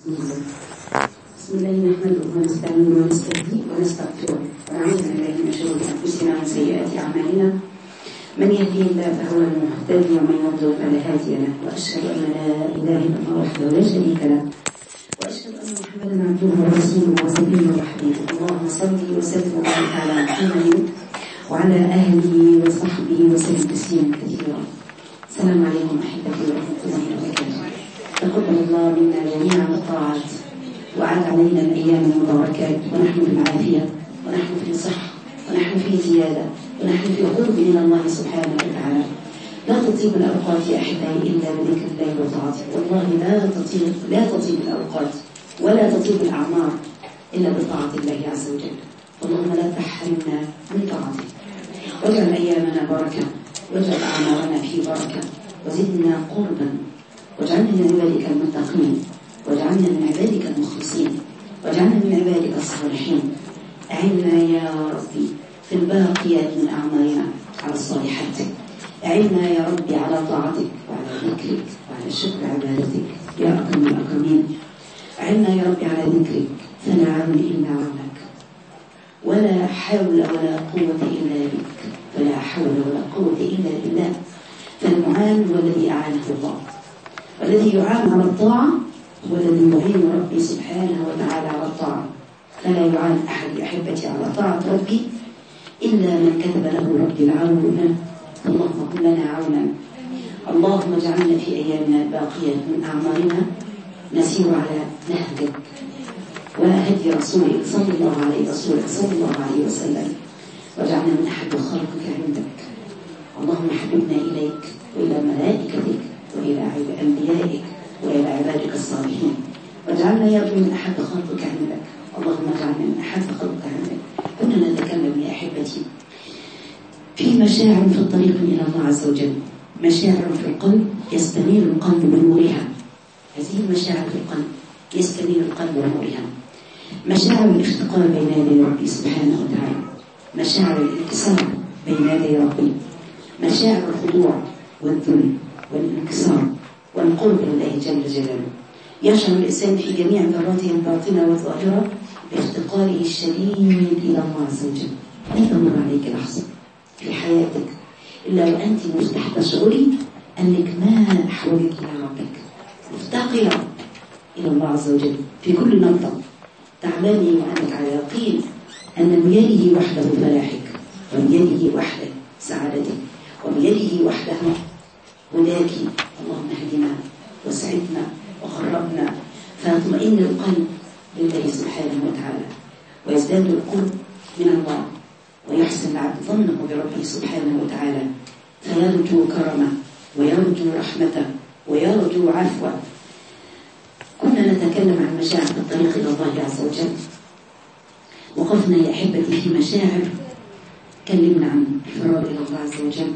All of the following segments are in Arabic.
بسم الله نحمده ونستعينه ونستهديه ونستغفره ونعوذ بالله من شرور انفسنا ومن سيئات اعمالنا من يهديه الله فهو المهتدي ومن يضلل فلا هادي له. وأشهد أن لا إله إلا الله وحده لا شريك له. وأشهد أن محمدا عبده ورسوله وصفيه وحبيبه. اللهم صل وسلم وبارك على محمد وعلى اهله وصحبه وسلم تسليما كثيرا. السلام عليكم ورحمة الله وبركاته. تقبل الله منا جميعا الطاعات وعاد علينا الأيام المباركات ونحن في العافية ونحن في الصحة ونحن في زيادة ونحن في قرب من الله سبحانه وتعالى. لا تطيب الأوقات يا أحبائي إلا بذكر الله وطاعته. والله لا تطيب لا تطيب الأوقات ولا تطيب الأعمار إلا بطاعة الله عز وجل. اللهم لا تحرمنا من طاعتك واجعل أيامنا بركة واجعل أعمارنا في بركة وزدنا قربا واجعلنا من عبادك المتقين واجعلنا من عبادك المخلصين واجعلنا من عبادك الصالحين. أعنا يا ربي في الباقيات من أعمالنا على الصالحات أعنا يا ربي على طاعتك وعلى ذكرك وعلى شكر عبادتك. يا أكرم الأكرمين. أعنا يا ربي على ذكرك. عون إلا عونك ولا حول ولا قوة إلا بك. فلا حول ولا قوة إلا بالله. فالمعان هو الذي أعانه الله. والذي يعان على الطاعة هو الذي يعين ربي سبحانه وتعالى على الطاعة. فلا يعان أحد أحبتي على طاعة ربي إلا من كتب له ربي العون. اللهم كن لنا عونا. اللهم اجعلنا في أيامنا الباقية من أعمارنا. نسير على نهجك. وهدي رسولك صلى الله عليه رسولك صلى الله عليه وسلم. واجعلنا من أحب خلقك عندك. اللهم حببنا إليك وإلى ملائكتك. وإلى أنبيائك وإلى عبادك الصالحين. واجعلنا يا رب من أحب خلقك عندك. اللهم اجعلنا من أحب خلقك عندك. كنا نتكلم يا أحبتي في مشاعر في الطريق إلى الله عز وجل. مشاعر في القلب يستنير القلب بنورها. هذه المشاعر في القلب يستنير القلب بنورها. مشاعر الافتقار بين يدي ربي سبحانه وتعالى. مشاعر الانكسار بين يدي ربي. مشاعر الخضوع والذل. والانكسار والقرب لله جل جلاله. يشعر الإنسان في جميع ذراته الباطنة والظاهرة بافتقاره الشديد إلى الله عز وجل. لا تمر عليك لحظة في حياتك؟ إلا وأنت مفتح تشعري أنك ما أحوجك إلى ربك. مفتقرة إلى الله عز وجل في كل نقطة. تعلمي وأنك على يقين أن بيده وحده فلاحك وبيده وحده سعادتك وبيده وحده هداك اللهم اهدنا واسعدنا وخربنا فيطمئن القلب لله سبحانه وتعالى ويزداد القرب من الله ويحسن العبد ظنه بربه سبحانه وتعالى فيرجو كرمه ويرجو رحمته ويرجو عفوه. كنا نتكلم عن مشاعر الطريق إلى الله عز وجل وقفنا يا أحبتي في مشاعر تكلمنا عن الفرار إلى الله عز وجل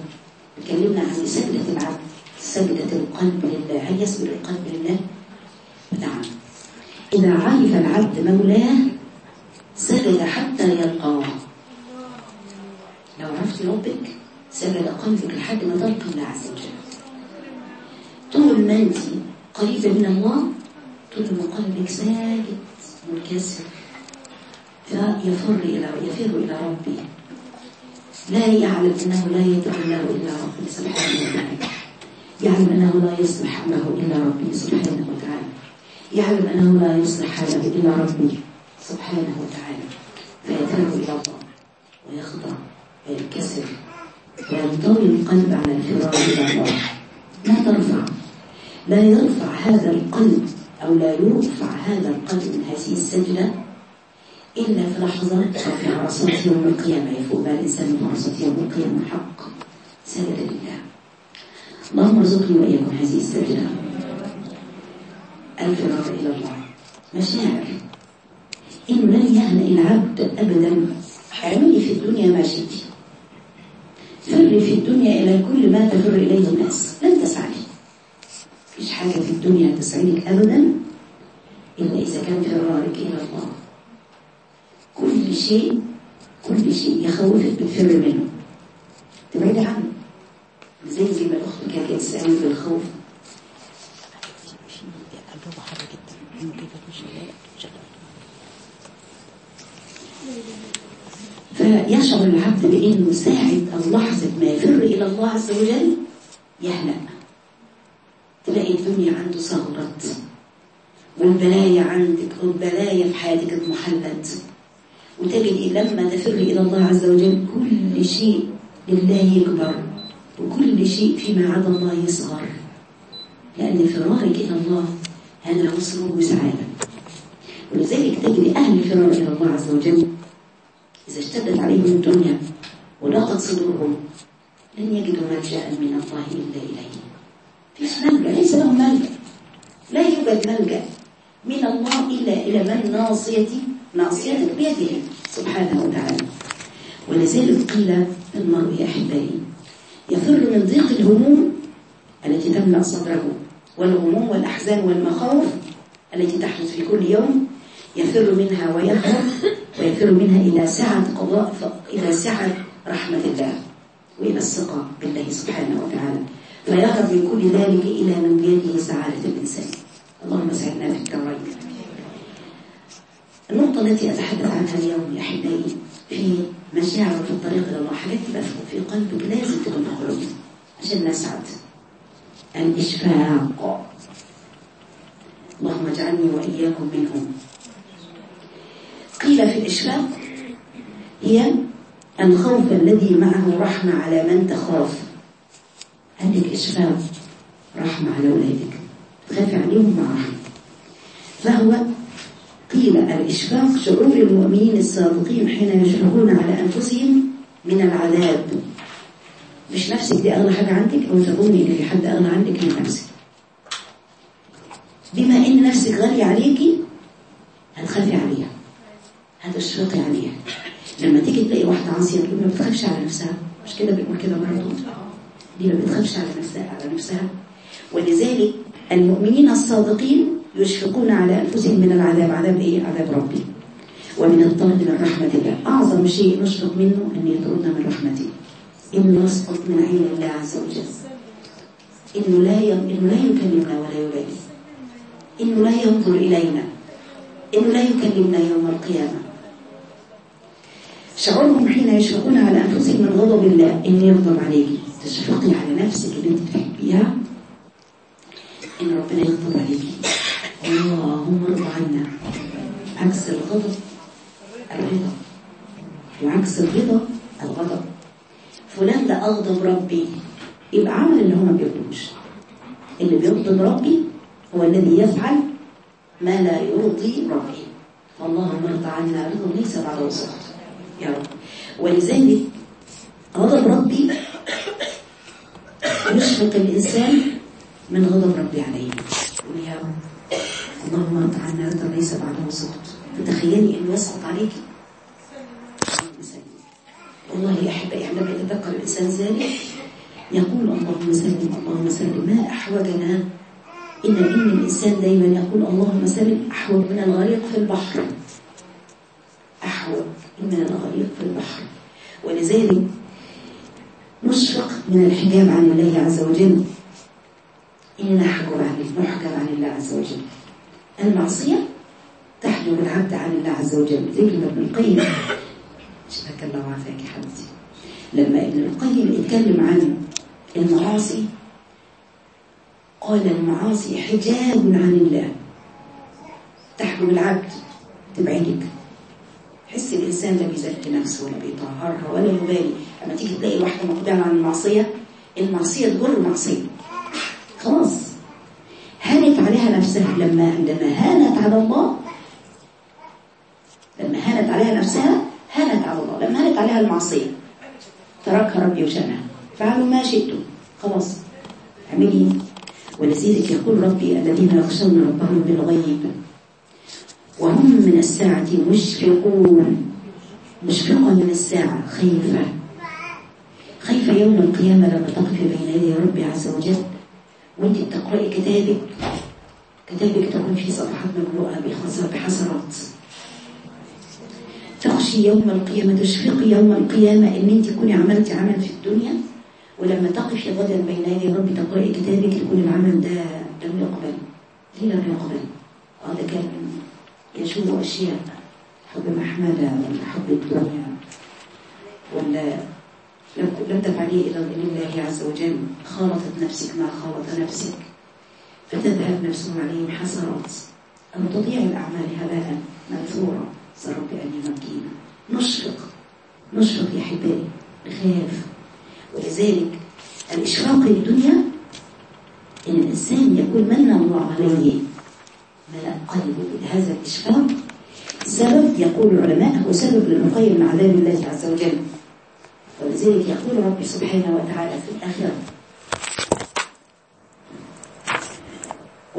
تكلمنا عن سجدة العبد سجدة القلب لله. هل يسجد القلب لله؟ نعم. إذا عرف العبد مولاه سجد حتى يلقاه. لو عرفت ربك سجد قلبك لحد ما تلقى الله عز وجل. طول ما أنت قريبة من الله طول ما قلبك ساجد منكسر فيفر إلى يفر إلى ربي. لا يعلم أنه لا يدعو له إلا ربي سبحانه وتعالى يعلم أنه لا يصلح له إلا ربي سبحانه وتعالى. يعلم أنه لا يصلح حاله إلا ربي سبحانه وتعالى. فيترك إلى الله ويخضع وينكسر وينطوي القلب على الفرار إلى الله. لا ترفع لا يرفع هذا القلب أو لا يرفع هذا القلب من هذه السجدة إلا في لحظة أو في عرصات يوم القيامة. يفوق الإنسان من عرصات يوم القيامة حق سجد لله. اللهم ارزقني وإياكم هذه السجدة الفرار إلى الله. مشاعر إنه لن يهنئ العبد أبدا. اعملي في الدنيا ما شئت. فري في الدنيا إلى كل ما تفر إليه الناس. لن تسعدي مفيش حاجة في الدنيا تسعدك أبدا إلا إذا كان فرارك إلى الله. كل شيء كل شيء يخوفك بتفر منه. تبعدي عنه. زي زي ما الأخت فيشعر العبد بأنه ساعة أو لحظة ما يفر إلى الله عز وجل يهلأ. تلاقي الدنيا عنده صغرت والبلايا عندك والبلايا في حياتك اضمحلت وتجد لما تفر إلى الله عز وجل كل شيء لله يكبر. وكل شيء فيما عدا الله يصغر. لأن فرارك إلى الله هذا سرور وسعادة ولذلك تجد أهل الفرار إلى الله عز وجل إذا اشتدت عليهم الدنيا وضاقت صدورهم لن يجدوا ملجأ من الله إلا إليه. فيش ملجأ ليس لهم ملجأ. لا يوجد ملجأ من الله إلا إلى من ناصيتي ناصيتك بيده سبحانه وتعالى. ولذلك قيل المرء يا أحبائي يفر من ضيق الهموم التي تملأ صدره والهموم والأحزان والمخاوف التي تحدث في كل يوم يفر منها ويهرب ويفر منها إلى سعة قضاء إلى سعة رحمة الله وإلى الثقة بالله سبحانه وتعالى. فيهرب من كل ذلك إلى من بيده سعادة الإنسان. اللهم سعدنا في الدارين النقطة التي أتحدث عنها اليوم يا أحبائي في مشاعر في الطريق الله حاجات تبقى في قلبك لازم تكون قلوبك عشان نسعد الإشفاق. اللهم اجعلني وإياكم منهم. قيل في الإشفاق هي الخوف الذي معه رحمة على من تخاف. عندك إشفاق رحمة على أولادك. تخافي عليهم مع رحمة. فهو قيل الإشفاق شعور المؤمنين الصادقين حين يشفقون على أنفسهم من العذاب. مش نفسك دي أغلى حاجة عندك أو تظني إن في حد أغلى عندك من نفسك. بما إن نفسك غالية عليكي هتخافي عليها. هتشفقي عليها. لما تيجي تلاقي واحدة عاصية تقول ما بتخافش على نفسها. مش كده بنقول كده برضه؟ دي ما بتخافش على نفسها على نفسها. ولذلك المؤمنين الصادقين يشفقون على أنفسهم من العذاب عذاب إيه؟ عذاب ربي. ومن الطرد من رحمة الله أعظم شيء نشفق منه أن يطردنا من رحمته إنه يسقط من عين الله عز وجل إنه لا إنه لا يكلمنا ولا يبالي إنه لا ينظر إلينا. إنه لا يكلمنا يوم القيامة. شعورهم حين يشفقون على أنفسهم من غضب الله. إن يغضب عليك. تشفقي على نفسك اللي أنت بتحبيها إن ربنا يغضب عليك. اللهم ارضى عنا عكس الغضب الرضا وعكس الرضا الغضب. فلان ده أغضب ربي. يبقى عمل اللي هو ما بيرضوش اللي بيغضب ربي هو الذي يفعل ما لا يرضي ربي. فاللهم ارضى عنا رضا ليس بعد وسط يا رب. ولذلك غضب ربي يشفق الإنسان من غضب ربي عليه. يا رب. اللهم ارضى عنا رضا ليس بعد وسط. فتخيلي انه يسقط عليكي والله يا احبائي عندما يتذكر الإنسان ذلك يقول اللهم سلم اللهم سلم. ما أحوجنا؟ إن ان الإنسان دايما يقول اللهم سلم. أحوج من الغريق في البحر. أحوج من الغريق في البحر. ولذلك نشفق من الحجاب عن الله عز وجل. إن نحجب عن نحجب عن الله عز وجل. المعصية تحجب العبد عن الله عز وجل. ذكر ابن القيم. شبك الله وعافاك يا حبيبتي. لما ابن القيم يتكلم عن المعاصي قال المعاصي حجاب عن الله. تحجب العبد. تبعدك حس الإنسان لا بيزكي نفسه ولا بيطهرها ولا يبالي. لما تيجي تلاقي واحدة مقدمة عن المعصية المعصية تجر معصية خلاص. عليها نفسها لما لما هانت على الله لما هانت عليها نفسها هانت على الله لما هانت عليها المعصية. تركها ربي وشانها. فعلوا ما شئتم. خلاص. اعملي. ولذلك يقول ربي الذين يخشون ربهم بالغيب. وهم من الساعة مشفقون. مشفقة من الساعة خيفة. خايفة يوم القيامة لما تقف بين يدي ربي عز وجل. وانت بتقرأي كتابك. كتابك تكون فيه صفحات مملوءة بحسرات. تخشي يوم القيامة تشفقي يوم القيامة إن أنت تكوني عملتي عمل في الدنيا ولما تقفي غدا بين يدي ربي تقرأي كتابك تكون العمل ده؟ لم يقبل. ليه لم يقبل؟ هذا كان يشوف أشياء حب محمدة ولا حب الدنيا ولا لم لم تفعلي إلى الله عز وجل خالطت نفسك ما خالط نفسك. فتذهب نفسه عليهم حسرات. أو تضيع الأعمال هباء منثورا صار بأن يمكينا نشفق نشفق يا حبايبي نخاف ولذلك الإشفاق للدنيا إن الإنسان يقول من الله عليه ملأ قلبه بهذا الإشفاق سبب يقول العلماء هو سبب للرقي من عذاب الله عز وجل. ولذلك يقول ربي سبحانه وتعالى في الآخرة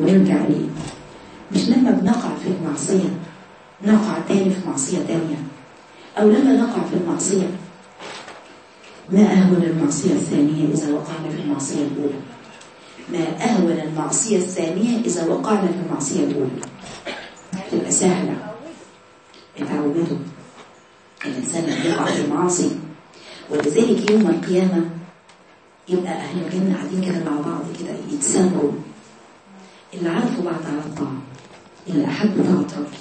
ونرجع ليه مش لما بنقع في المعصية نقع تاني في معصية تانية. أو لما نقع في المعصية ما أهون المعصية الثانية إذا وقعنا في المعصية الأولى؟ ما أهون المعصية الثانية إذا وقعنا في المعصية الأولى؟ تبقى سهلة. اتعودوا. الإنسان يقع في المعاصي ولذلك يوم القيامة يبقى أهل الجنة قاعدين كده مع بعض كده يتسامروا اللي عرفوا بعض على الطاعة اللي طاعة ربي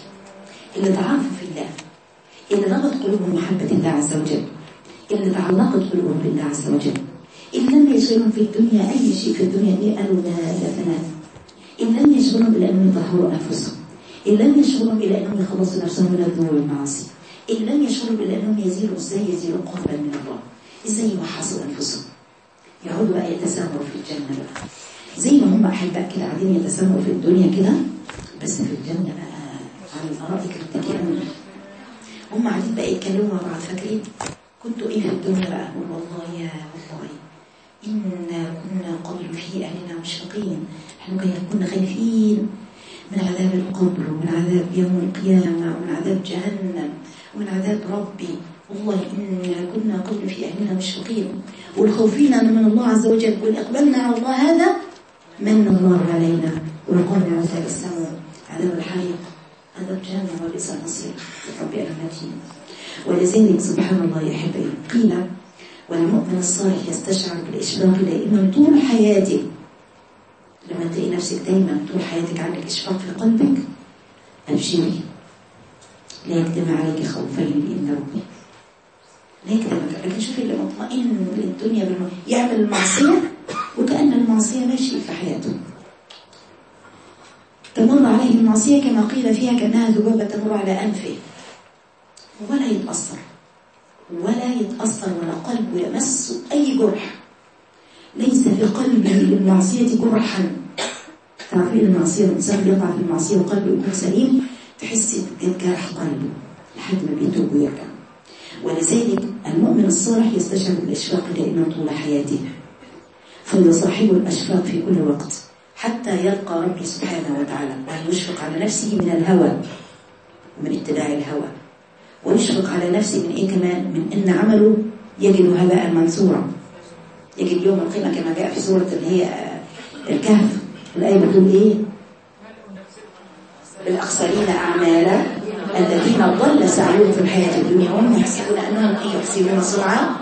اللي تعرفوا في الله اللي ربط قلوبهم محبة الله عز وجل اللي تعلقت قلوبهم بالله عز وجل إن لم يشغلهم في الدنيا أي شيء في الدنيا قالوا لا لا فنان إن لم يشغلهم إلا أنهم يطهروا أنفسهم. إن لم يشغلهم إلا أنهم يخلصوا نفسهم من الذنوب والمعاصي. إن لم يشغلهم إلا أنهم يزيلوا إزاي يزيلوا قربا من الله. إزاي يوحصوا أنفسهم؟ يقعدوا بقى يتسامروا في الجنة بقى. زي ما هم أحباء كده قاعدين يتسامروا في الدنيا كده بس في الجنة بقى على الأرائك متكئين هم قاعدين بقى يتكلموا مع بعض فاكرين؟ كنتوا إيه في الدنيا بقى؟ والله يا والله إنا كنا قبل في أهلنا مشفقين إحنا كنا خايفين من عذاب القبر ومن عذاب يوم القيامة ومن عذاب جهنم ومن عذاب ربي. والله إنا كنا قبل في أهلنا مشفقين والخوفين من الله عز وجل والإقبالنا على الله هذا من الله علينا وقلنا عذاب السماء عذاب الحريق عذاب جهنم وليس المصير ربي أمتين ولذلك سبحان الله يا حبيبي قيل والمؤمن الصالح يستشعر بالإشفاق دائما طول حياته. لما تلاقي نفسك دايما طول حياتك عندك إشفاق في قلبك أبشري لا يجتمع عليك خوفين بإذن ربي. لا يجتمع لكن شوفي اللي مطمئن للدنيا. يعمل المعصية وكأن المعصية ماشية في حياته. تمر عليه المعصية كما قيل فيها كأنها ذبابة تمر على أنفه. ولا يتأثر. ولا يتأثر ولا قلبه يمس أي جرح. ليس في قلبه للمعصية جرحا. تعرفين المعصية الإنسان يقع في المعصية وقلبه يكون سليم تحسي بجرح قلبه لحد ما بيتوب ويرجع. ولذلك المؤمن الصالح يستشعر بالإشفاق دائما طول حياته. فهو صاحب الأشفاق في كل وقت حتى يلقى ربي سبحانه وتعالى وأن يشفق على نفسه من الهوى ومن اتباع الهوى ويشفق على نفسه من إيه كمان؟ من إن عمله يجد هباء منثورا. يجد يوم القيامة كما جاء في سورة اللي هي الكهف. الآية بتقول إيه؟ الأخسرين أعمالا الذين ضل سعيهم في الحياة الدنيا وهم يحسبون أنهم إيه؟ يحسبون صنعا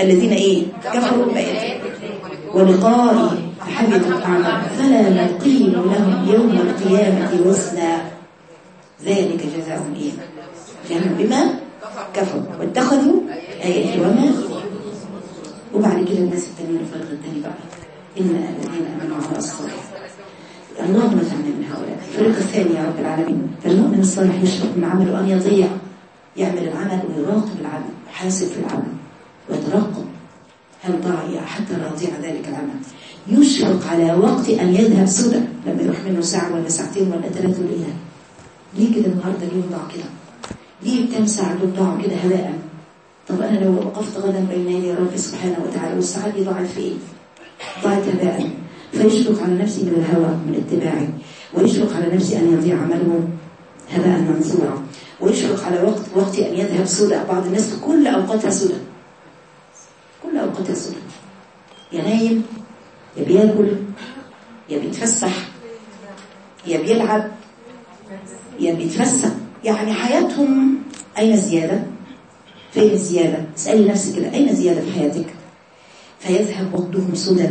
الذين إيه؟ كفروا بآياته ولقائه فحبطت أعمالهم فلا نقيم لهم يوم القيامة وزنا. ذلك جزاؤهم إيه جهنم بما كفروا. واتخذوا آياتي وما وبعد كده الناس التانيين الفرق التاني بقى. إن الذين آمنوا وعملوا الصالحات. اللهم اجعلنا من هؤلاء. الفريق الثاني يا رب العالمين. فالمؤمن الصالح يشرك من عمله أن يضيع. يعمل العمل ويراقب العمل. يحاسب في العمل. ويترقب هل ضاع حتى لا يضيع ذلك العمل؟ يشفق على وقت أن يذهب سدى لما يروح منه ساعة ولا ساعتين ولا ثلاثة إيه ليه كده النهارده اليوم ضاع كده؟ ليه كام ساعة دول ضاعوا كده هباء؟ طب أنا لو وقفت غدا بين يدي ربي سبحانه وتعالى والسعادة ضاعت في إيه؟ ضاعت هباء. فيشفق على نفسي من الهوى من اتباعي ويشفق على نفسي أن يضيع عمله هباء منثورا. ويشفق على وقت وقتي أن يذهب سدى بعض الناس في كل أوقاتها سدى سدى يا نايم يا بياكل يا بيتفسح يا بيلعب يا بيتفسح. يعني حياتهم أين زيادة؟ فين الزيادة اسألي نفسك كده أين زيادة في حياتك؟ فيذهب وقتهم سدى.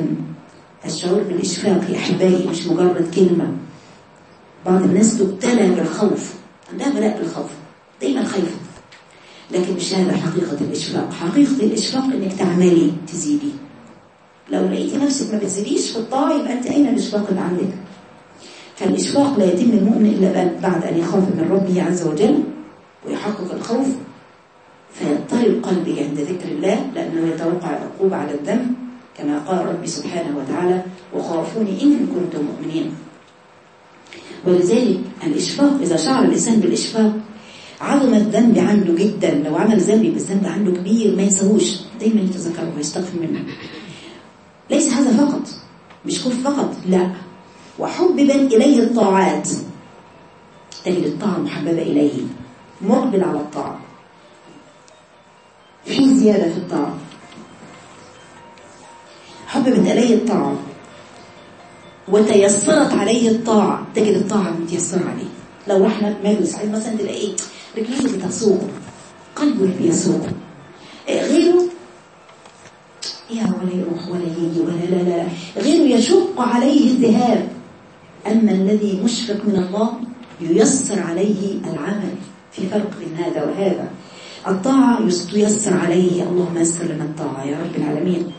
الشعور بالإشفاق يا أحبائي مش مجرد كلمة. بعض الناس تبتلى بالخوف. عندها بلاء بالخوف. دايما خايفة. لكن مش هذا حقيقة الإشفاق. حقيقة الإشفاق إنك تعملي تزيدي. لو لقيتي نفسك ما بتزيديش في الطاعة يبقى أنت أين الإشفاق اللي عندك؟ فالإشفاق لا يتم المؤمن إلا بعد أن يخاف من ربه عز وجل ويحقق الخوف. فيضطرب قلبه عند ذكر الله لأنه يتوقع العقوبة على الذنب كما قال ربي سبحانه وتعالى وخافوني إن كنتم مؤمنين. ولذلك الإشفاق إذا شعر الإنسان بالإشفاق عظم الذنب عنده جدا لو عمل ذنب بالذنب عنده كبير ما ينساهوش. دايما يتذكره ويستغفر منه. ليس هذا فقط مش خوف فقط لا. وحبب إليه الطاعات. تجد الطاعة محببة إليه مقبل على الطاعة. في زيادة في الطاعة. حببت إليه الطاعة. وتيسرت عليه الطاعة. تجد الطاعة متيسرة عليه. لو إحنا مجلس مثلا تلاقيه رجليه بتسوقه قلبه بيسوقه غيره يا ولا يروح ولا يجي ولا لا لا غيره يشق عليه الذهاب. أما الذي مشفق من الله ييسر عليه العمل. في فرق بين هذا وهذا. الطاعة تيسر عليه. اللهم يسر لنا الطاعة يا رب العالمين.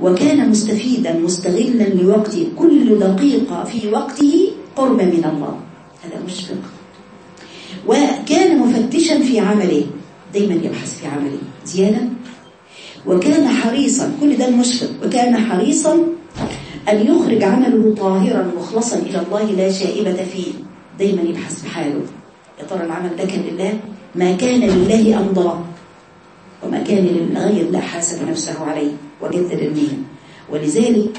وكان مستفيدا مستغلا لوقته كل دقيقة في وقته قرب من الله. هذا مشفق. وكان مفتشا في عمله. دايما يبحث في عمله. زيادة. وكان حريصا. كل ده المشفق وكان حريصا أن يخرج عمله طاهرا مخلصا إلى الله لا شائبة فيه. دايما يبحث في حاله. يا ترى العمل ده كان لله؟ ما كان لله أمضى. وما كان للغير الله حاسب نفسه عليه. وجدد النية ولذلك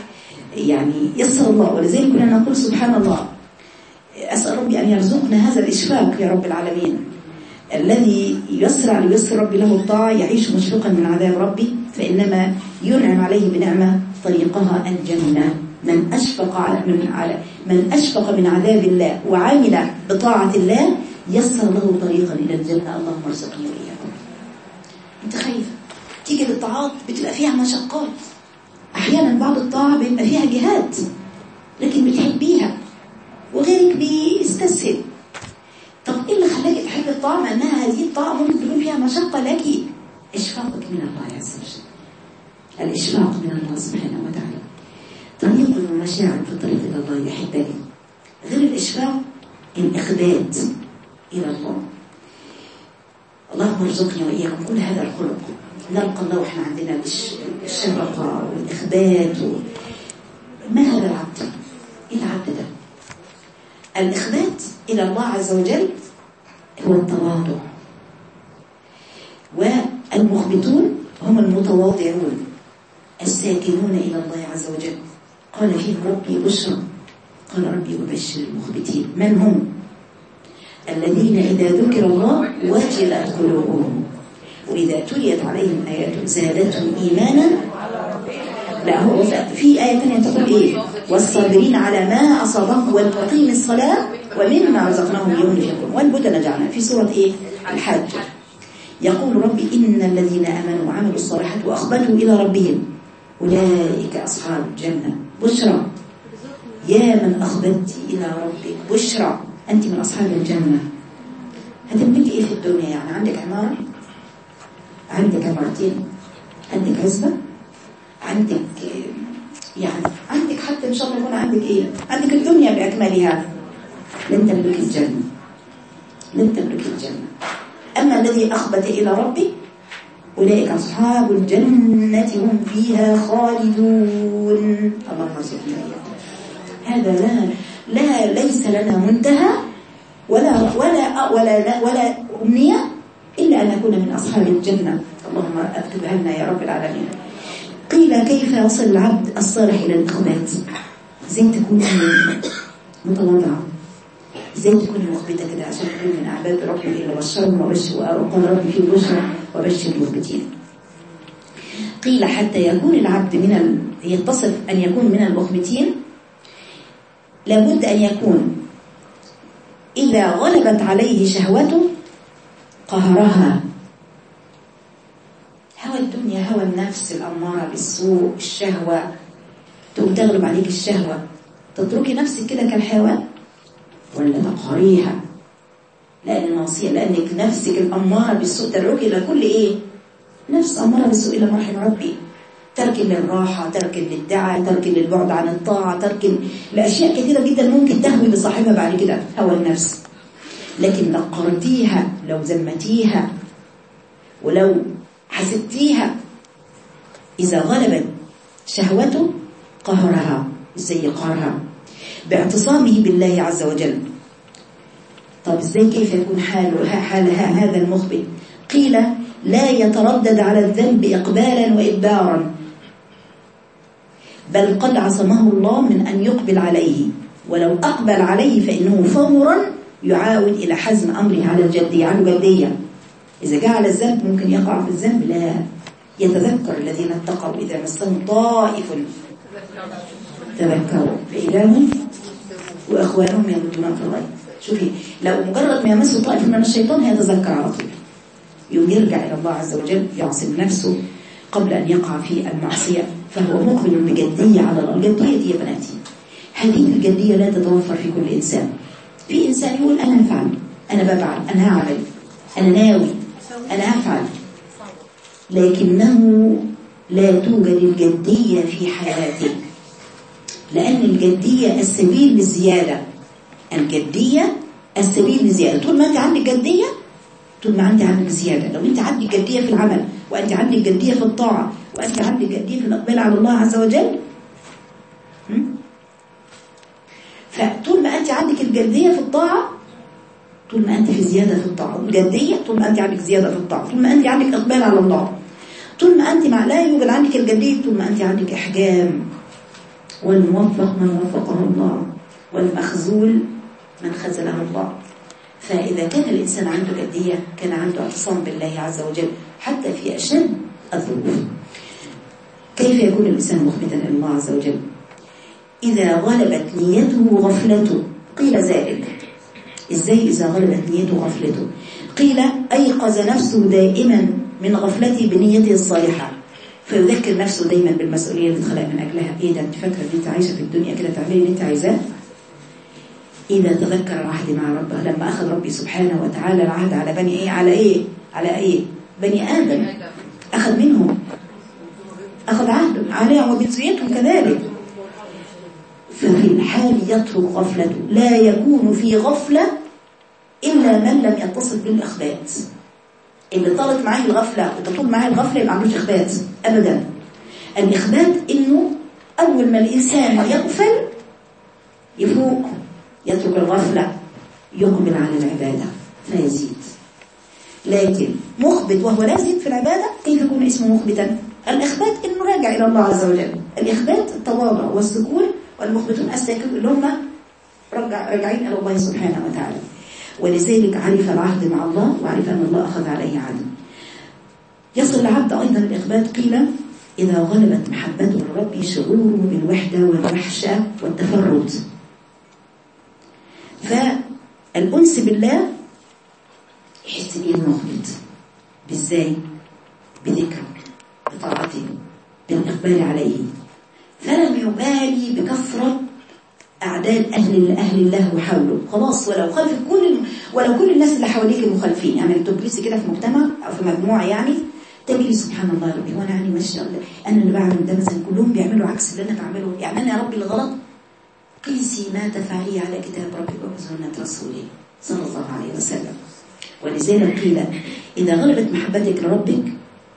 يعني يسر الله. ولذلك كنا نقول سبحان الله. أسأل ربي أن يرزقنا هذا الإشفاق يا رب العالمين. الذي يسرع ليسر ربي له الطاعة يعيش مشفقا من عذاب ربي فإنما ينعم عليه بنعمة طريقها الجنة. من أشفق على من على من أشفق من عذاب الله وعمل بطاعة الله يسر له طريقا إلى الجنة. اللهم ارزقني وإياكم. أنت خايف؟ تيجي للطاعات بتبقى فيها مشقات. أحيانا بعض الطاعة بيبقى فيها جهاد لكن بتحبيها. وغيرك بيستسهل طب إيه اللي خلاك تحب الطاعة مع أنها هذه الطاعة ممكن تكون فيها مشقة لك إشفاقك من الله عز وجل. الإشفاق من الله سبحانه وتعالى. طريق المشاعر في الطريق إلى الله يحبني غير الإشفاق الإخبات إلى الله. اللهم ارزقني وإياكم كل هذا الخلق. نلقى الله وإحنا عندنا الشفقة والإخبات و... ما هذا العبد؟ إيه العبد ده؟ الإخبات إلى الله عز وجل هو التواضع. والمخبتون هم المتواضعون الساكنون إلى الله عز وجل. قال فيه ربي بشرى قال ربي أبشر المخبتين. من هم؟ الذين إذا ذكر الله وجلت قلوبهم. وإذا تليت عليهم آيات زادتهم إيمانا. لا هو في آية تقول إيه؟ والصابرين على ما أصابهم والمقيم الصلاة ومما رزقناهم ينفقون والبدن جعلنا في سورة إيه؟ الحج يقول ربي إن الذين آمنوا وعملوا الصالحات وأخبتوا إلى ربهم أولئك أصحاب الجنة. بشرى. يا من أخبت إلى ربك. بشرى. أنت من أصحاب الجنة. هتملكي إيه في الدنيا يعني؟ عندك عمارة؟ عندك عمارتين عندك عزبة؟ عندك يعني عندك حتى إن شاء الله يكون عندك إيه؟ عندك الدنيا بأكملها. لن تملك الجنة. لن تملك الجنة. أما الذي أخبت إلى ربي أولئك أصحاب الجنة هم فيها خالدون. اللهم ارزقنا هذا لا لا ليس لنا منتهى ولا ولا ولا ولا أمنية إلا أن أكون من أصحاب الجنة. اللهم أكتبها لنا يا رب العالمين. قيل كيف يصل العبد الصالح إلى الإخبات؟ زي تكون متواضعة؟ زي تكون مخبتة كده عشان تكون من أعباد ربي إلا بشرهم وبشر وقال ربي في البشرى وبشر المخبتين قيل حتى يكون العبد من ال... يتصف أن يكون من المخبتين. لابد أن يكون. إذا غلبت عليه شهوته قهرها. الدنيا هوى النفس الأمارة بالسوء الشهوة. تقوم تغلب عليك الشهوة. تتركي نفسك كده كالحيوان؟ ولا تقهريها لأن المعصية لأنك نفسك الأمارة بالسوء تدعوك إلى كل إيه؟ نفس أمارة بالسوء إلى مرحب ربي. ترك للراحة ترك للدعاء ترك للبعد عن الطاعة ترك لأشياء كثيرة جدا ممكن تهوي بصاحبها بعد كده هوى النفس. لكن لو قرتيها لو زمتيها ولو حسبتيها إذا غلبت شهوته قهرها إزاي يقهرها باعتصامه بالله عز وجل. طب إزاي كيف يكون حال حال هذا المخبت قيل لا يتردد على الذنب إقبالا وإدبارا. بل قد عصمه الله من أن يقبل عليه. ولو أقبل عليه فإنه فورا يعاود إلى حزم أمره على الجدية على الجدية. إذا جعل الذنب ممكن يقع في الذنب لا يتذكر الذين اتقوا. إذا مسهم طائف. تذكروا. فإذا هم وإخوانهم يموتون في الغيب شوفي لو مجرد ما يمسه طائف من الشيطان هيتذكر على طول. يوم يرجع إلى الله عز وجل يعصم نفسه قبل أن يقع في المعصية فهو مقبل بجدية على الله الجدية دي يا بناتي. هذه الجدية لا تتوفر في كل إنسان. في إنسان يقول أنا أفعل أنا بفعل أنا هعمل أنا ناوي. أنا أفعل. لكنه لا توجد الجدية في حياته لأن الجدية السبيل للزيادة. الجدية السبيل للزيادة. طول ما أنت عندك جدية طول ما أنت عندك زيادة. لو أنت عندك جدية في العمل وأنت عندك جدية في الطاعة وأنت عندك جدية في الإقبال على الله عز وجل فطول ما أنت عندك الجدية في الطاعة طول ما أنت في زيادة في الطاعة الجدية طول ما أنت عندك زيادة في الطاعة طول ما أنت عندك إقبال على الله طول ما أنت مع لا يوجد عندك الجدية طول ما أنت عندك إحجام. والموفق من وفقه الله والمخزول من خزله الله. فإذا كان الإنسان عنده جدية كان عنده اعتصام بالله عز وجل حتى في أشد الظروف. كيف يكون الإنسان مخبتا الله عز وجل؟ إذا غلبت نيته غفلته قيل ذلك إزاي إذا غلبت نيته غفلته؟ قيل أيقظ نفسه دائما من غفلته بنيته الصالحة. فيذكر نفسه دايما بالمسؤولية اللي اتخلق من أجلها إيه ده؟ أنت فاكرة إن أنت عايشة في الدنيا كده تعملي اللي أنت عايزاه؟ إذا تذكر العهد مع ربه. لما أخذ ربي سبحانه وتعالى العهد على بني إيه؟ على إيه؟ على إيه؟ بني آدم. أخذ منهم. أخذ عهد عليهم وبذريتهم كذلك. ففي الحال يترك غفلته. لا يكون في غفلة إلا من لم يتصل بالإخبات. اللي طالت معاه الغفلة وتطول معاه الغفلة يبقى عندوش إخبات أبدا. الإخبات إنه أول ما الإنسان يغفل يفوق يترك الغفلة يقبل على العبادة فيزيد. لكن مخبت وهو لازم في العبادة كيف يكون اسمه مخبتا؟ الإخبات إنه راجع إلى الله عز وجل. الإخبات التواضع والسكون والمخبتون الساكن اللي هم راجعين إلى الله سبحانه وتعالى. ولذلك عرف العهد مع الله وعرف أن الله أخذ عليه عهد. يصل العبد أيضا الإخبات قيل إذا غلبت محبته لربي شعوره بالوحدة والوحشة والتفرد. فالأنس بالله يحس بيه المخبت بإزاي بذكره بطاعته بالإقبال عليه. يبالي بكثرة أعداد أهل أهل الله وحوله. خلاص ولو خلف كل ولو كل الناس اللي حواليك المخالفين يعني تجلسي كده في مجتمع أو في مجموعة يعني. تجري سبحان الله ربي. وأنا يعني ماشيه أنا اللي بعمل ده مثلا. كلهم بيعملوا عكس اللي أنا بعمله. يعني أنا يا ربي الغلط. قيسي ما تفعلي على كتاب ربك وسنة رسوله. صلى الله عليه وسلم. ولذلك قيل إذا غلبت محبتك لربك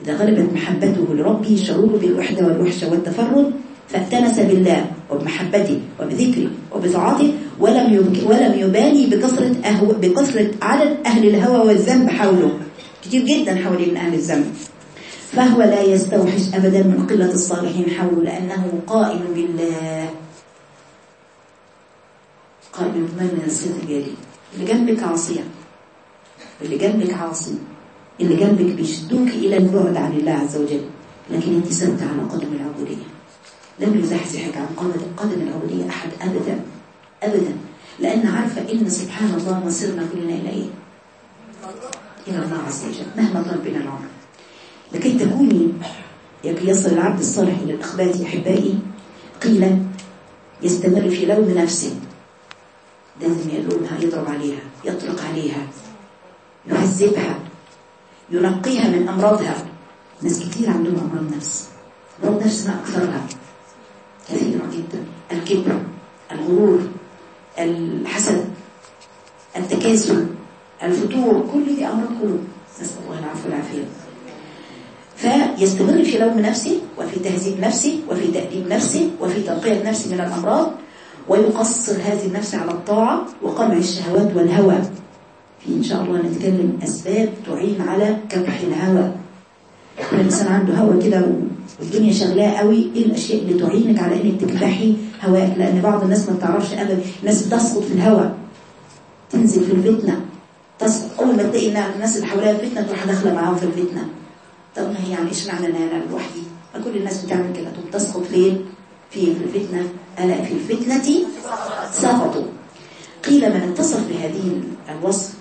إذا غلبت محبته لربه شعوره بالوحدة والوحشة والتفرد فاكتنس بالله وبمحبته وبذكره وبطاعته ولم ولم يبالي بكثرة أهو بكثرة عدد أهل الهوى والذنب حوله. كتير جدا حواليه من أهل الذنب. فهو لا يستوحش أبدا من قلة الصالحين حوله لأنه قائم بالله. قائم من الصدق الجاري اللي جنبك عاصية. اللي جنبك عاصي. اللي جنبك بيشدوك إلى البعد عن الله عز وجل. لكن أنت ثابتة على قدم العبودية. لم يزحزحك عن قدم قدم العبودية أحد أبدا أبدا. لأن عارفة إن سبحان الله مصيرنا كلنا إلى إيه؟ إلى الله عز وجل مهما طال بنا العمر. لكي تكوني يصل العبد الصالح إلى الإخبات أحبائي قيل يستمر في لوم نفسه لازم يلومها يضرب عليها يطلق عليها يهذبها ينقيها من أمراضها. ناس كتير عندهم أمراض نفس. أمراض نفس ما أكثرها. كثيرة جدا. الكبر الغرور الحسد التكاسل الفتور كل دي أمراض قلوب نسأل الله العفو والعافية. فيستمر في لوم نفسه وفي تهذيب نفسه وفي تأديب نفسه وفي تنقية نفسه من الأمراض ويقصر هذه النفس على الطاعة وقمع الشهوات والهوى. في إن شاء الله نتكلم أسباب تعين على كبح الهوى. الإنسان عنده هوى كده والدنيا شغلاه قوي إيه الأشياء اللي تعينك على إنك تكبحي هواك؟ لأن بعض الناس ما بتعرفش أبدا. الناس بتسقط في الهوى تنزل في الفتنة. تسقط. أول ما تلاقي الناس اللي حواليها الفتنة تروح داخلة معاهم في الفتنة. طب ما هي يعني إيش معنى إن أنا لوحدي؟ ما كل الناس بتعمل كده. تقوم تسقط فين؟ في في الفتنة؟ ألا في الفتنة سقطوا. قيل من اتصف بهذه الوصف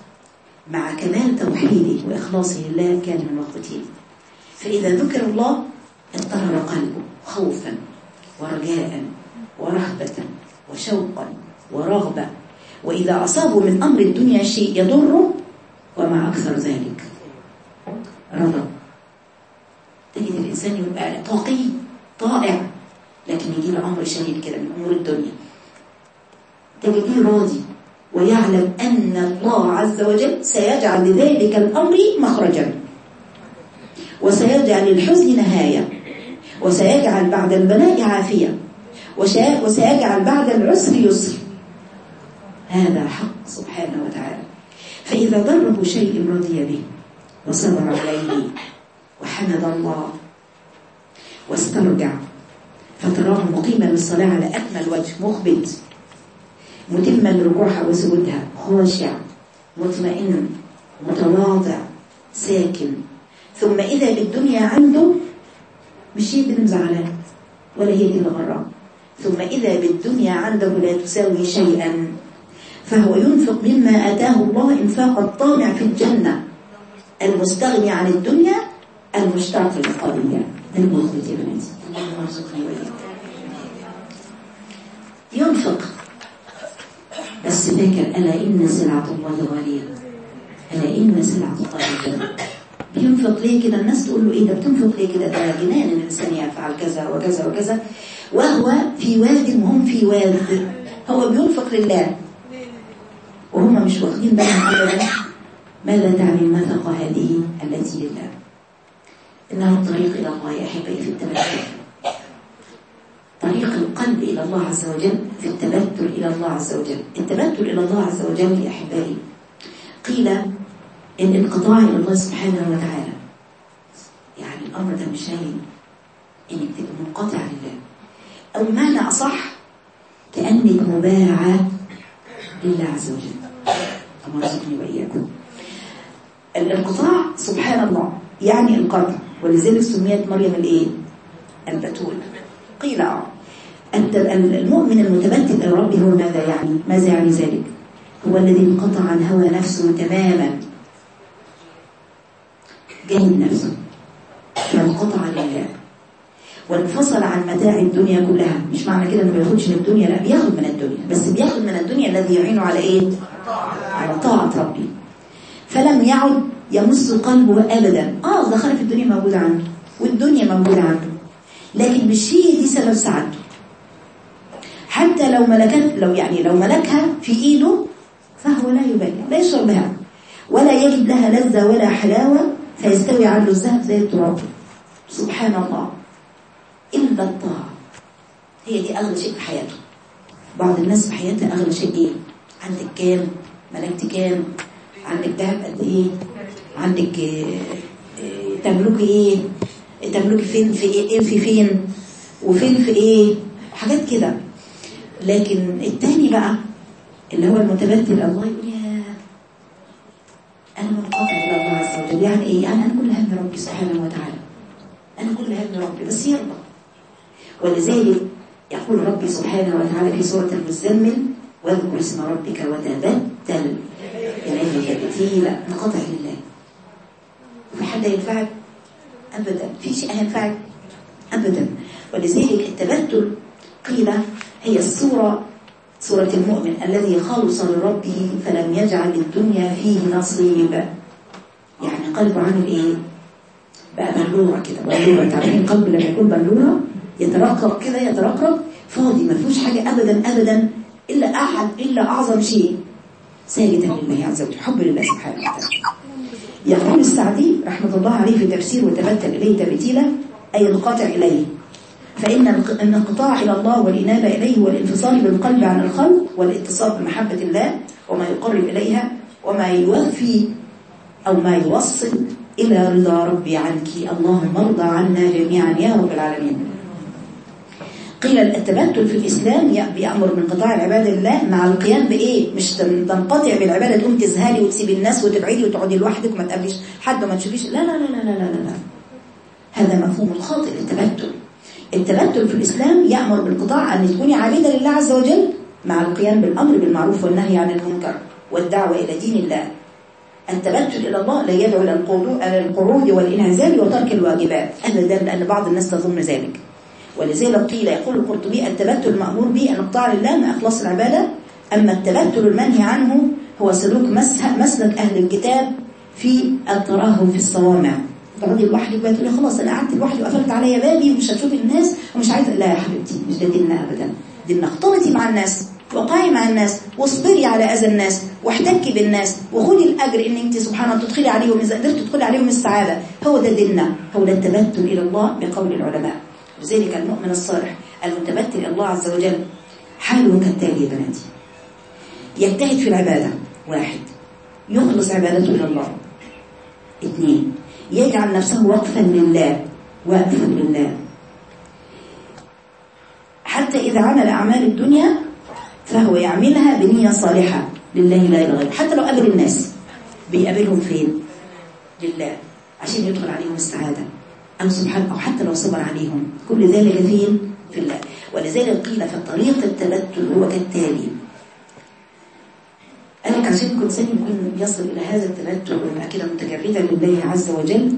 مع كمال توحيده وإخلاصه لله كان من وقتين فإذا ذكر الله اضطرب قلبه خوفا ورجاء ورهبة وشوقا ورغبة. وإذا أصابوا من أمر الدنيا شيء يضره ومع أكثر ذلك رضا. تجد الإنسان يبقى طاقي طائع لكن يجي أمر شديد كده من أمور الدنيا. تجديه راضي ويعلم أن الله عز وجل سيجعل لذلك الأمر مخرجا. وسيجعل الحزن نهاية. وسيجعل بعد البلاء عافية. وسيجعل بعد العسر يسر. هذا حق سبحانه وتعالى. فإذا ضره شيء رضي به وصبر عليه وحمد الله واسترجع فتراه مقيما للصلاة على أكمل وجه مخبت. متما لركوعها وسجودها. خاشع مطمئن متواضع ساكن. ثم إذا بالدنيا عنده مش هي اللي مزعلاه ولا هي اللي غراه ثم إذا بالدنيا عنده لا تساوي شيئا فهو ينفق مما آتاه الله إنفاق الطامع في الجنة المستغني عن الدنيا المشتاق للقضية المخبت يا بناتي اللهم ارزقني ينفق. بس فاكر ألا إن سلعة الله غالية؟ ألا إن سلعة الله غالية؟ بينفق ليه كده؟ الناس تقول له إيه ده؟ بتنفق ليه كده؟ ده جنان إن الإنسان يفعل كذا وكذا وكذا. وهو في واد وهم في واد. هو بينفق لله. وهم مش واخدين بالهم أبدا ماذا تعني النفقة هذه التي لله؟ إنها الطريق إلى الله يا أحبائي في التبتل. طريق القلب إلى الله عز وجل في التبتل إلى الله عز وجل. التبتل إلى الله عز وجل يا أحبائي. قيل الانقطاع إلى الله سبحانه وتعالى. يعني الأمر ده مش هين. إنك تبقى منقطع لله. أو معنى أصح كأنك مباعة لله عز وجل. الله يرزقني وإياكم. الانقطاع سبحان الله يعني القطع ولذلك سميت مريم الإيه؟ البتول. قيل آه. المؤمن المتبتل إلى ربه هو ماذا يعني؟ ماذا يعني ذلك؟ هو الذي انقطع عن هوى نفسه تماما. جاهد نفسه وانقطع لله. وانفصل عن متاع الدنيا كلها. مش معنى كده إنه ما بياخدش من الدنيا لا بياخد من الدنيا. بس بياخد من الدنيا الذي يعينه على إيه؟ على طاعة ربي. فلم يعد يمس قلبه ابدا. آه دخل في الدنيا موجودة عنده. والدنيا موجودة عنده. لكن مش هي دي سبب سعادته حتى لو ملكت لو يعني لو ملكها في إيده فهو لا يبالي لا يشعر بها. ولا يجد لها لذة ولا حلاوة فيستوي عنه الذهب زي التراب. سبحان الله. إلا الطاعة. هي دي أغلى شيء في حياته بعض الناس في حياتها أغلى شيء إيه؟ عندك كام ملكت كام عندك ذهب قد إيه؟ عندك تملكي إيه؟ تملكي فين في إيه؟ في فين؟ وفين في إيه؟ حاجات كده. لكن التاني بقى اللي هو المتبتل الله يقول يا أنا منقطع. عز وجل يعني إيه؟ يعني أنا كل هم ربي سبحانه وتعالى. أنا كل هم ربي. بس يرضى ولذلك يقول ربي سبحانه وتعالى في سورة المزمل واذكر اسم ربك وتبتل. إليه تبتيلا انقطع لله في حد ينفعك أبدا. في شيء هينفعك؟ أبدا. ولذلك التبتل قيل هي الصورة صورة المؤمن الذي خلص لربه فلم يجعل الدنيا فيه نصيب. يعني قلبه عامل إيه؟ بقى بلورة كده بلورة تعرفين قلب لما يكون بلورة يترقب كده يترقب فاضي ما فيهوش حاجة أبدا أبدا إلا أحد إلا أعظم شيء ساجدا لله عز وجل حب لله سبحانه وتعالى. يقول السعدي رحمة الله عليه في تفسير وتبتل إليه تبتيلا أي القاطع إليه. فإن الانقطاع إلى الله والإنابة إليه والانفصال بالقلب عن الخلق والإتصال بمحبة الله وما يقرب إليها وما يوفي أو ما يوصل إلى رضا ربي عنك. اللهم ارضى عنا جميعا يا رب العالمين. قيل التبتل في الإسلام بيأمر بانقطاع العبادة لله مع القيام بإيه؟ مش تنقطع بالعبادة تقوم تزهري وتسيبي الناس وتبعدي وتقعدي لوحدك وما تقابليش حد وما تشوفيش. لا لا لا لا لا لا لا. هذا مفهوم الخاطئ للتبتل التبتل في الإسلام يأمر بالانقطاع أن تكوني عابدة لله عز وجل مع القيام بالأمر بالمعروف والنهي عن المنكر والدعوة إلى دين الله. التبتل إلى الله لا يدعو إلى القعود والإنعزال وترك الواجبات. أبدا لأن بعض الناس تظن ذلك. ولذلك قيل يقول القرطبي التبتل المأمور به الانقطاع لله من أخلاص العبادة أما التبتل المنهي عنه هو سلوك مسلك أهل الكتاب في الترهب في الصوامع. تقعدي لوحدك بقى تقولي خلاص أنا قعدت لوحدي وقفلت عليا بابي ومش هشوف الناس ومش عايزه لا يا حبيبتي مش ده ديننا ابدا. ديننا اختلطي مع الناس. وقعي مع الناس واصبري على أذى الناس واحتكي بالناس وخدي الأجر إن أنت سبحان الله تدخلي عليهم إذا قدرت تدخلي عليهم السعادة. هو ده ديننا. هو ده التبتل إلى الله بقول العلماء. لذلك المؤمن الصالح المتبتل إلى الله عز وجل. حاله كالتالي يا بناتي. يجتهد في العبادة. واحد يخلص عبادته إلى الله. اثنين يجعل نفسه وقفا لله واقفا لله. حتى إذا عمل أعمال الدنيا فهو يعملها بنية صالحة لله لا غيره حتى لو قابل الناس بيقابلهم فين؟ لله. عشان يدخل عليهم السعادة. أو سبحانه أو حتى لو صبر عليهم. كل ذلك فين؟ في الله. ولذلك قيل فطريق التبتل هو كالتالي. لك عشان كل إنسان يكون يصل إلى هذا التبتل ويبقى كده متجردا لله عز وجل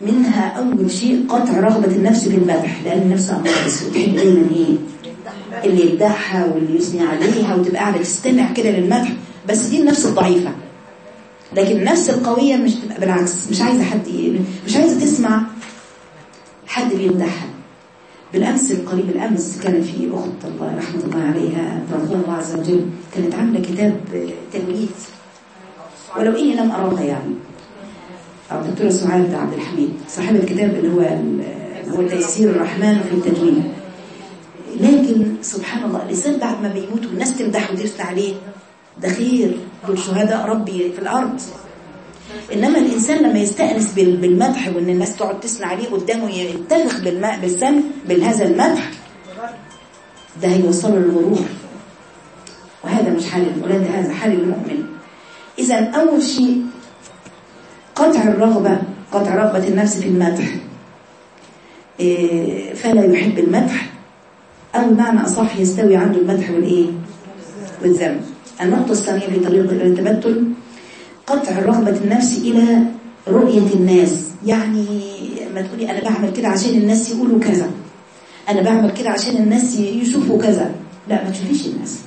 منها أول شيء قطع رغبة النفس بالمدح لأن النفس أمارة بتحب دايما إيه؟ اللي يمدحها واللي يثني عليها وتبقى قاعدة تستمع كده للمدح بس دي النفس الضعيفة. لكن النفس القوية مش تبقى بالعكس مش عايزة حد مش عايزة تسمع حد بيمدحها. بالأمس القريب الأمس كان في أخت الله رحمة الله عليها رضي الله عز وجل كانت عاملة كتاب تلميذ. ولو إني لم أراها يعني. أو دكتورة سعاد عبد الحميد صاحبة الكتاب اللي هو هو تيسير الرحمن في التجويد لكن سبحان الله الإنسان بعد ما بيموت والناس تمدحه وتثنى عليه ده خير دول شهداء ربي في الأرض. إنما الإنسان لما يستأنس بالمدح وإن الناس تقعد تثنى عليه قدامه ينتفخ بالماء بالسم بهذا المدح ده هيوصله للغرور. وهذا مش حال الولاد هذا حال المؤمن. إذا أول شيء قطع الرغبة قطع رغبة النفس في المدح. فلا يحب المدح. أو معنى أصح يستوي عنده المدح والإيه؟ والذم. النقطة الثانية في طريق التبتل قطع رغبة النفس إلى رؤية الناس. يعني ما تقولي أنا بعمل كده عشان الناس يقولوا كذا. أنا بعمل كده عشان الناس يشوفوا كذا. لا ما تشوفيش الناس.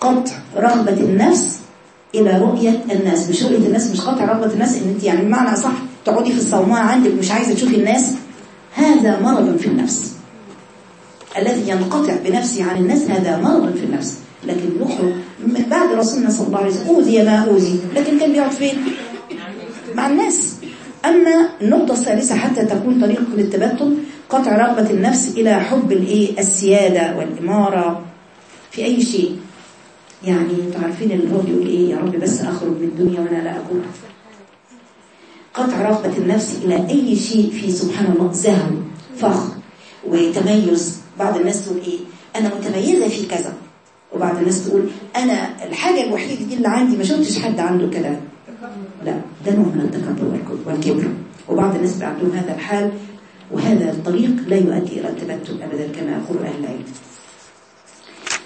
قطع رغبة النفس إلى رؤية الناس. مش رؤية الناس مش قطع رغبة الناس إن أنت يعني بمعنى صح تقعدي في الصومعة عندك مش عايزة تشوفي الناس. هذا مرض في النفس. الذي ينقطع بنفسه عن الناس هذا مرض في النفس. لكن يخرج من بعد رسولنا صلى الله عليه وسلم أوذي ما أوذي. لكن كان بيقعد فين؟ مع الناس. أما النقطة الثالثة حتى تكون طريق للتبتل قطع رغبة النفس إلى حب الإيه؟ السيادة والإمارة. في أي شيء؟ يعني أنتوا عارفين اللي هو بيقول إيه؟ يا رب بس أخرج من الدنيا وأنا لا أكون. قطع رغبة النفس إلى أي شيء في سبحان الله؟ زهو فخر وتميز بعض الناس تقول إيه؟ أنا متميزة في كذا. وبعض الناس تقول أنا الحاجة الوحيدة دي اللي عندي ما شفتش حد عنده كده. لا ده نوع من التكبر والكبر. وبعض الناس عندهم هذا الحال وهذا الطريق لا يؤدي إلى التبتل أبدا كما يقول أهل العلم.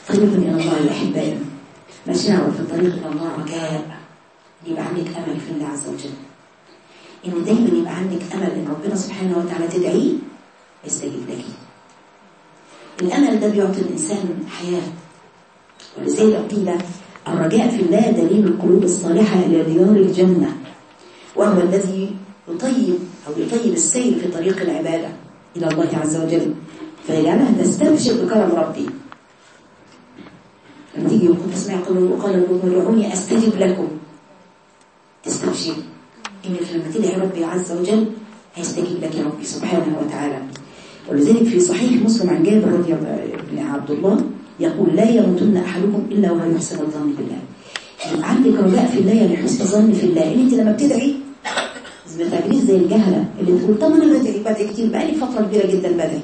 طريق إلى الله يا أحبائي. مشاعر في الطريق إلى الله رجاء. يبقى عندك أمل في الله عز وجل. إن دايما يبقى عندك أمل إن ربنا سبحانه وتعالى تدعيه يستجيب لك. الأمل ده بيعطي الإنسان حياة. ولذلك قيل الرجاء في الله دليل القلوب الصالحة إلى ديار الجنة وهو الذي يطيب أو يطيب السير في طريق العبادة إلى الله عز وجل. فيجعلها تستبشر بكرم ربي. لما تيجي تسمع وقال ادعوني أستجب لكم. تستبشر. إنك لما تدعي ربي عز وجل هيستجيب لك يا ربي سبحانه وتعالى. ولذلك في صحيح مسلم عن جابر رضي الله عبد الله يقول لا يموتن أحدكم إلا وهو يحسن الظن بالله يبقى عندك رجاء في الله يعني حسن في الله أنت لما بتدعي ما تعمليش زي الجهلة اللي تقول طب أنا بدعي بدعي كتير بقالي فترة كبيرة جدا بدعي.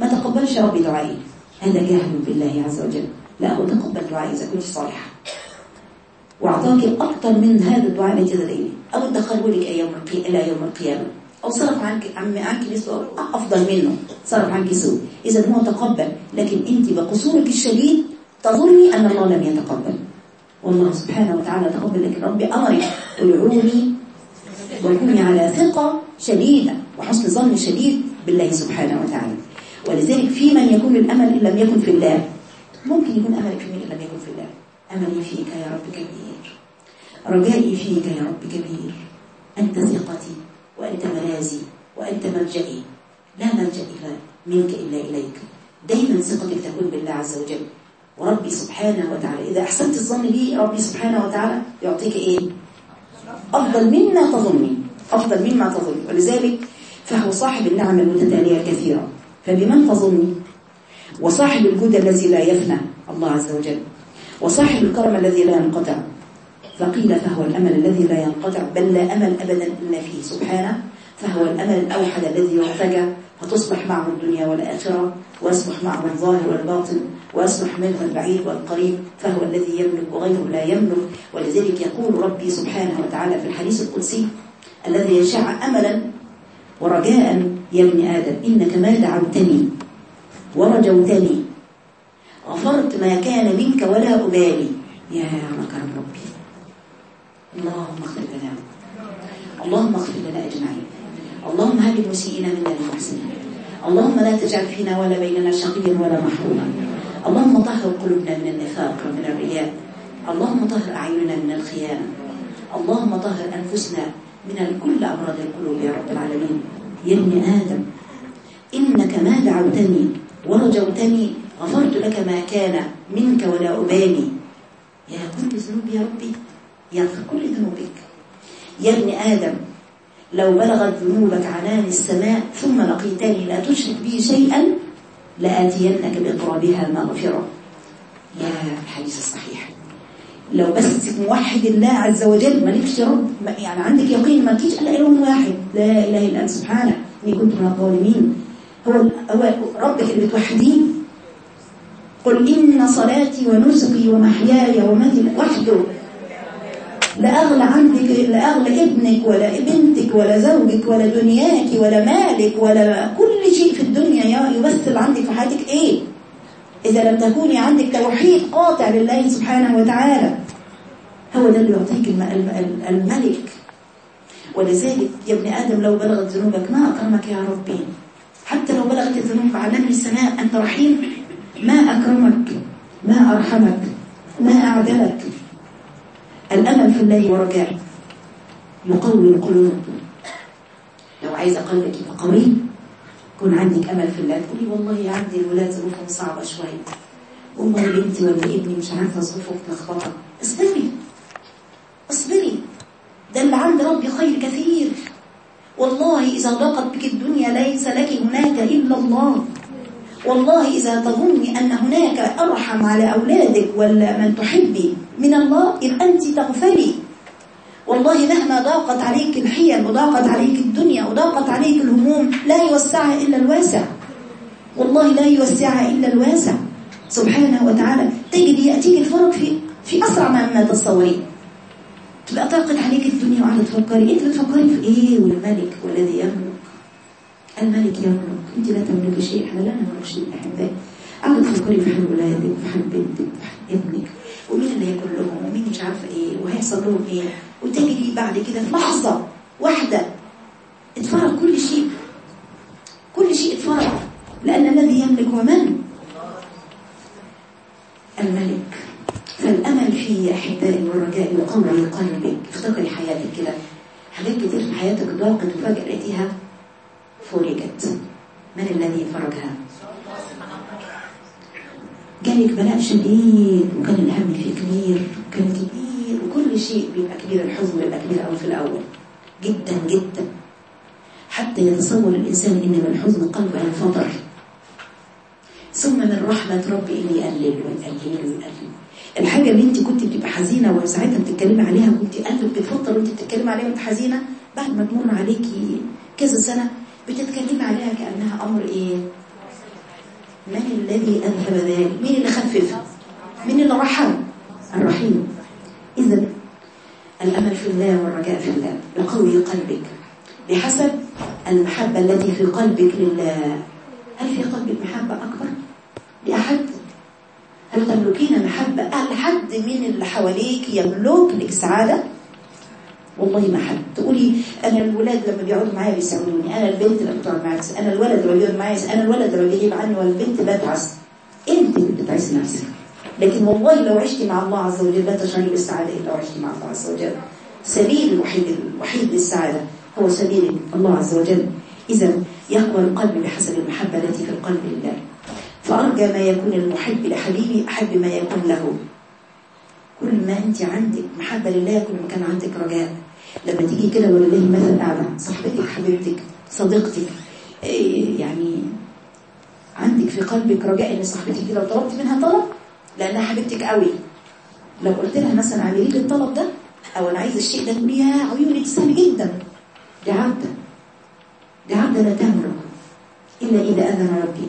ما تقبلش ربي دعائي. هذا جهل بالله عز وجل. لا هو تقبل دعائي إذا كنت صالحة. وأعطاك أكثر من هذا الدعاء الذي تدعيه أو ادخله لك أيام إلى يوم القيامة. أو صرف عنك عنك نسبة أفضل منه. صرف عنك سوء إذا هو تقبل. لكن أنت بقصورك الشديد تظني أن الله لم يتقبل. والله سبحانه وتعالى تقبل. لك ربي أمرك ادعوني. وكوني على ثقة شديدة. وحسن ظن شديد بالله سبحانه وتعالى. ولذلك في من يكون الأمل إن لم يكن في الله. ممكن يكون أملك في من لم يكن في الله. أملي فيك يا رب كبير. رجائي فيك يا رب كبير. أنت ثقتي. وأنت ملاذي وأنت ملجئي لا ملجأ منك إلا إليك. دايما ثقتك تكون بالله عز وجل. وربي سبحانه وتعالى إذا أحسنت الظن بي ربي سبحانه وتعالى يعطيك إيه؟ أفضل مما تظني أفضل مما تظني. ولذلك فهو صاحب النعم المتتالية الكثيرة. فبمن تظني؟ وصاحب الجود الذي لا يفنى الله عز وجل. وصاحب الكرم الذي لا ينقطع. فقيل فهو الأمل الذي لا ينقطع بل لا أمل أبدا إلا فيه سبحانه. فهو الأمل الأوحد الذي يرتجى فتصبح معه الدنيا والآخرة ويصبح معه الظاهر والباطن ويصبح منه البعيد والقريب. فهو الذي يملك وغيره لا يملك. ولذلك يقول ربي سبحانه وتعالى في الحديث القدسي الذي يشع أملا ورجاء يا ابن آدم إنك ما دعوتني ورجوتني. غفرت ما كان منك ولا أبالي. يا مكرم ربي. اللهم اغفر لنا. اللهم اغفر لنا أجمعين. اللهم هب المسيئين منا للمحسنين اللهم لا تجعل فينا ولا بيننا شقيا ولا محروما. اللهم طهر قلوبنا من النفاق ومن الرياء. اللهم طهر أعيننا من الخيانة. اللهم طهر أنفسنا من كل أمراض القلوب يا رب العالمين. يا ابن آدم إنك ما دعوتني ورجوتني غفرت لك ما كان منك ولا أبالي. يا كل ذنوب يا ربي. يغفر كل ذنوبك. يا ابن آدم لو بلغت ذنوبك عنان السماء ثم لقيتني لا تشرك بي شيئا لآتينك بقرابها مغفرة. يا الحديث الصحيح. لو بس موحد الله عز وجل مالكش رب يعني عندك يقين ما لكيش إلا إله واحد. لا إله إلا أنت سبحانه. إني كنت من الظالمين. هو هو ربك اللي بتوحديه؟ قل إن صلاتي ونسكي ومحياي ومماتي وحده لا أغلى عندك لا أغلى ابنك ولا بنتك ولا زوجك ولا دنياك ولا مالك ولا كل شيء في الدنيا يمثل عندك في حياتك إيه؟ إذا لم تكوني عندك توحيد قاطع لله سبحانه وتعالى هو ده اللي يعطيك الملك. ولذلك يا ابن آدم لو بلغت ذنوبك ما أكرمك يا ربي. حتى لو بلغت الذنوب على نمر السماء أنت رحيم. ما أكرمك ما أرحمك ما أعدلك. الأمل في الله ورجائه يقوي القلوب لو عايزة قلبك يبقى قوي يكون عندك أمل في الله. تقولي والله عندي الولاد ظروفهم صعبة شوية. والله بنتي ولا ابني مش عارفة ظروفه متلخبطة اصبري. اصبري. ده اللي عند ربي خير كثير. والله إذا ضاقت بك الدنيا ليس لك هناك إلا الله. والله إذا تظني أن هناك أرحم على أولادك ولا من تحبي من الله إذ أنت تغفلي. والله مهما ضاقت عليك الحيل وضاقت عليك الدنيا وضاقت عليك الهموم لا يوسعها إلا الواسع. والله لا يوسعها إلا الواسع. سبحانه وتعالى تجد يأتيك الفرق في في أسرع ما تتصورين تبقى ضاقت عليك الدنيا وقاعدة تفكري أنت بتفكري في إيه والملك والذي يملك الملك يملك أنت لا تملكي شيء إحنا لا نملك شيء أحبائي. قاعدة تفكري في حال ولادك وفي حال بنتك وفي حال ابنك ومين اللي هياكل لهم؟ ومين مش عارفه إيه؟ وهيحصل لهم إيه؟ وتجري بعد كده في لحظة واحدة اتفرج كل شيء. كل شيء اتفرج لأن الذي يملك هو من الملك. فالأمل فيه يا أحبائي والرجاء يقوي قلبك. افتكري حياتك كده. حاجات كتير في حياتك ضاقت وفجأة لقيتيها فرجت من الذي فرجها؟ جالك بلاء شديد وكان الهم فيه كبير وكان كبير وكل شيء بيبقى كبير الحزن بيبقى كبير قوي في الأول. جدا جدا. حتى يتصور الإنسان إن من الحزن قلبه ينفطر ثم من رحمة ربي إني يقلل ويقلل ويقلل الحاجة اللي انت كنت بتبقى حزينة وساعتها بتتكلمي عليها كنت قلبك بتفطر وانت بتتكلمي عليها وانت حزينة بعد ما تمر عليكي كذا سنة بتتكلمي عليها كأنها أمر إيه؟ من الذي أذهب ذلك؟ مين اللي خفف؟ مين اللي رحم الرحيم. إذا الأمل في الله والرجاء في الله بقوي قلبك. بحسب المحبة التي في قلبك لله. هل في قلبك محبة أكبر لأحد؟ هل تملكين محبة أحد من اللي حواليك يملك لك سعادة؟ والله ما حد. تقولي أنا الولاد لما بيقعدوا معايا بيساعدوني أنا البنت لما بتقعد معايا أنا الولد لما بيقعد معايا أنا الولد لما بيغيب عني والبنت بتعس أنت اللي بتعس نفسك؟ لكن والله لو عشتي مع الله عز وجل لا تشعري بالسعادة إلا لو عشتي مع الله عز وجل. سبيل الوحيد الوحيد للسعادة هو سبيل الله عز وجل. إذا يقوى القلب بحسب المحبة التي في القلب لله. فأرجى ما يكون المحب لحبيبي أحب ما يكون له. كل ما انت عندك محبة لله كل ما كان عندك رجاء. لما تيجي كده ولله مثل أعلى صاحبتك حبيبتك صديقتك إيه يعني عندك في قلبك رجاء إن صاحبتك دي لو طلبت منها طلب؟ لأنها حبيبتك قوي. لو قلت لها مثلا اعملي لي الطلب ده أو أنا عايزة الشيء ده تقولي يا عيوني تسهل جدا. دي عبده دي عبده لا تملك إلا إذا أذن ربي.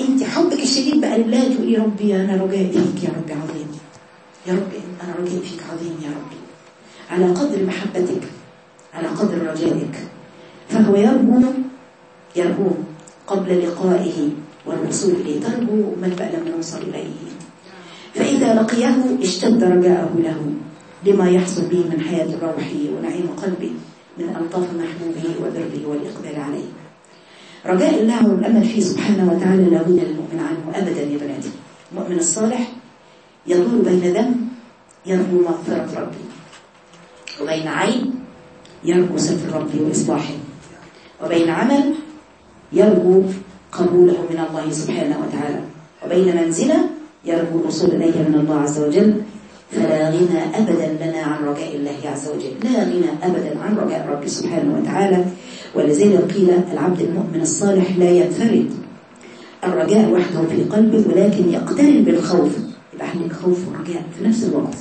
أنت حبك الشديد بقى لله تقولي ربي أنا رجائي فيك يا عظيم يا ربي أنا رجائي فيك عظيم يا ربي. على قدر محبتك على قدر رجائك. فهو يرجو يرجو قبل لقائه والوصول إليه. ترجو بقى لم نوصل إليه. فإذا لقيه اشتد رجاءه له لما يحصل به من حياة الروح ونعيم قلبه من ألطاف محبوبه وبره والإقبال عليه. رجاء الله والأمل فيه سبحانه وتعالى لا بد للمؤمن عنه أبدا يا بناتي. المؤمن الصالح يدور بين ذنب يرجو مغفرة ربه. وبين عين يرجو ستر ربي وإصلاحه. وبين عمل يرجو قبوله من الله سبحانه وتعالى. وبين منزلة يرجو الوصول إليه من الله عز وجل. فلا غنى أبدا لنا عن رجاء الله عز وجل. لا غنى أبدا عن رجاء ربي سبحانه وتعالى. ولذلك قيل العبد المؤمن الصالح لا ينفرد. الرجاء وحده في قلبه ولكن يقترن بالخوف. يبقى عندك خوف ورجاء في نفس الوقت.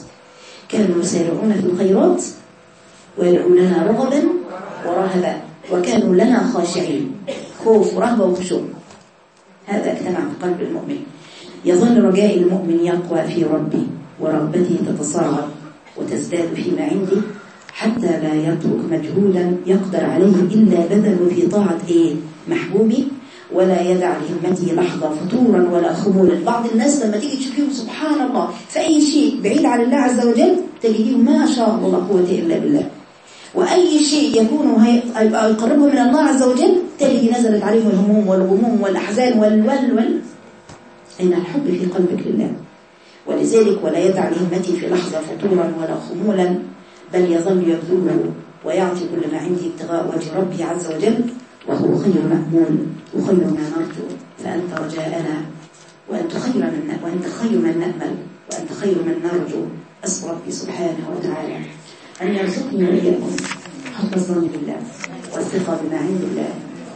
كانوا يسارعون في الخيرات ويدعوننا رغبا ورهبا وكانوا لنا خاشعين خوف ورهبة وخشوع. هذا اجتمع في قلب المؤمن. يظل رجاء المؤمن يقوى في ربه ورغبته تتصاعد وتزداد فيما عنده حتى لا يترك مجهودا يقدر عليه إلا بذل في طاعة إيه؟ محبوبه ولا يدع لهمته لحظة فطورا ولا خمولا بعض الناس لما تيجي تشوفيهم سبحان الله في أي شيء بعيد عن الله عز وجل تجديهم ما شاء الله قوة إلا بالله. وأي شيء يكون يقربه من الله عز وجل تجد نزلت عليهم الهموم والغموم والأحزان وال وال إن الحب في قلبك لله. ولذلك ولا يدع لهمتي في لحظة فطورا ولا خمولا بل يظل يبذله ويعطي كل ما عندي ابتغاء وجه ربي عز وجل وهو خير مأمول وخير ما نرجو فأنت رجاءنا. وأنت خير من وأنت خير من نأمل وأنت خير من نرجو. أسأل ربي سبحانه وتعالى أن يرزقني وإياكم حب الظن بالله والثقة بما عند الله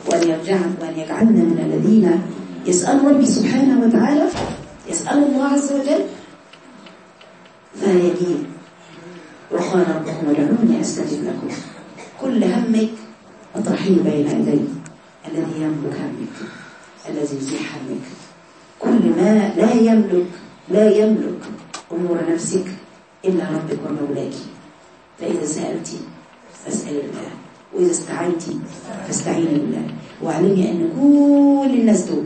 وأن يرجعنا وأن يجعلنا من الذين يسأل ربي سبحانه وتعالى يسأل الله عز وجل. فيجيب وقال ربكم ادعوني أستجب لكم. كل همك اطرحيه بين يدي الذي يملك همك الذي يزيح همك كل ما لا يملك لا يملك أمور نفسك إلا ربك ومولاك. فإذا سألت فاسأل الله وإذا استعنت فاستعيني بالله. واعلمي أن كل الناس دول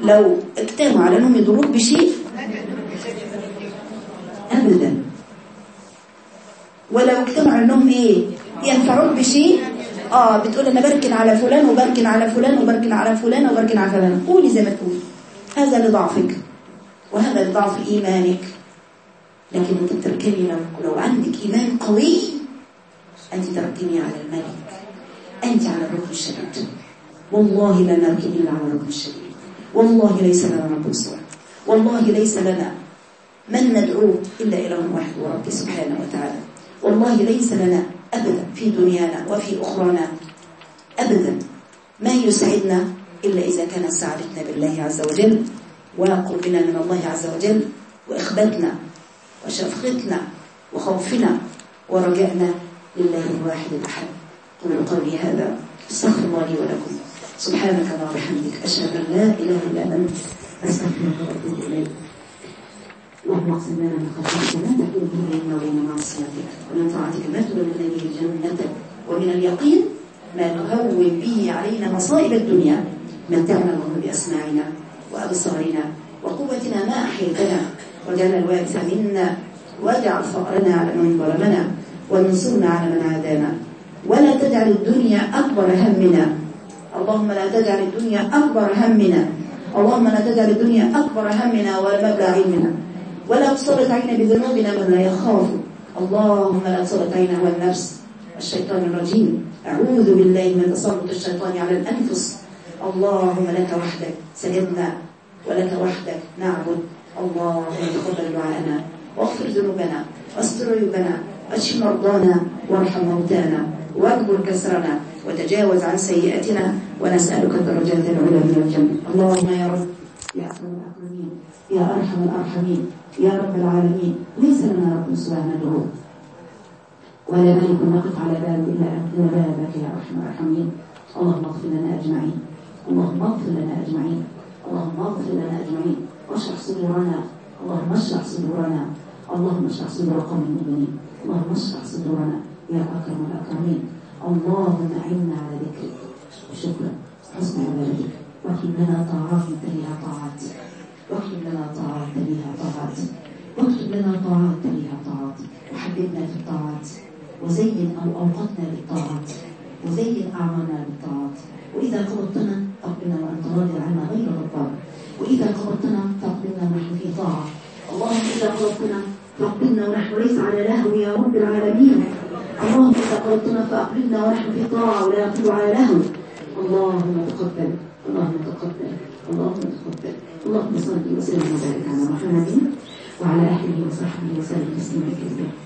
لو اجتمعوا على أنهم يضروك بشيء ابدا. ولو اجتمعوا أنهم إيه؟ ينفعوك بشيء؟ آه بتقول أنا بركن على فلان وبركن على فلان وبركن على فلان وبركن على فلان. قولي زي ما تقولي هذا لضعفك وهذا لضعف إيمانك. لكن أنت بتركني لو, لو عندك إيمان قوي أنت تركني على الملك. أنت على الركن الشديد. والله لا نركن إلا على الركن الشديد. والله ليس لنا رب سوى والله ليس لنا من ندعوه إلا إله واحد ورب سبحانه وتعالى. والله ليس لنا أبدا في دنيانا وفي أخرانا أبدا. ما يسعدنا إلا إذا كانت سعادتنا بالله عز وجل وقربنا من الله عز وجل وإخبتنا وشفقتنا وخوفنا ورجعنا لله الواحد الأحد. قولوا قولي هذا أستغفر الله لي ولكم. سبحانك اللهم وبحمدك أشهد أن لا إله إلا أنت أستغفرك وأتوب إليك. اقسم لنا من خشيتك ما تحول به بيننا وبين معصيتك ومن طاعتك ما تبلغنا به جنتك ومن اليقين ما تهون به علينا مصائب الدنيا متعنا اللهم بأسماعنا وأبصارنا وقوتنا ما أحيتنا واجعل الوارث منا واجعل فقرنا على من ظلمنا وانصرنا على من عادانا ولا تجعل الدنيا أكبر همنا اللهم لا تجعل الدنيا أكبر همنا اللهم لا تجعل الدنيا أكبر همنا ولا مبلغ علمنا ولا تسلط علينا بذنوبنا من لا يخاف. اللهم لا تسلط علينا هو النفس الشيطان الرجيم. أعوذ بالله من تسلط الشيطان على الأنفس. اللهم لك وحدك سجدنا ولك وحدك نعبد. اللهم تقبل دعاءنا واغفر ذنوبنا واستر عيوبنا واشف مرضانا وارحم موتانا واكبر كسرنا وتجاوز عن سيئاتنا ونسألك الدرجات العلى من الجنة. اللهم يا رب يا أكرم الأكرمين يا أرحم الأرحمين يا رب العالمين ليس لنا رب سوى ندعوه ولا ملك نقف على باب إلا أنت بابك يا أرحم الراحمين اللهم اغفر لنا أجمعين. اللهم اغفر لنا أجمعين. اللهم اغفر لنا أجمعين. واشرح صدورنا. اللهم اشرح صدورنا. اللهم اشرح صدور قوم المؤمنين. اللهم اشرح صدورنا يا أكرم الأكرمين. اللهم أعنا على ذكرك. وشكرا حسن عبادتك. واكتب لنا طاعات تليها طاعات. واكتب لنا طاعات تليها طاعات. واكتب لنا طاعات تليها طاعات. وحببنا في الطاعات. وزين أو أوقاتنا بالطاعات. وزين أعمالنا بالطاعات. وإذا قبضتنا فاقبلنا وأنت راض عنا غير غضبان وإذا قبضتنا فاقبلنا ونحن في طاعة. اللهم إذا قبضتنا فاقبلنا ونحن ليس على لهو يا رب العالمين. اللهم إذا قبضتنا فأقبلنا ونحن في طاعة ولا نقبل على لهو. اللهم تقبل. اللهم تقبل. اللهم تقبل. اللهم صل وسلم وبارك على محمد وعلى آله وصحبه وسلم تسليما كثيرا.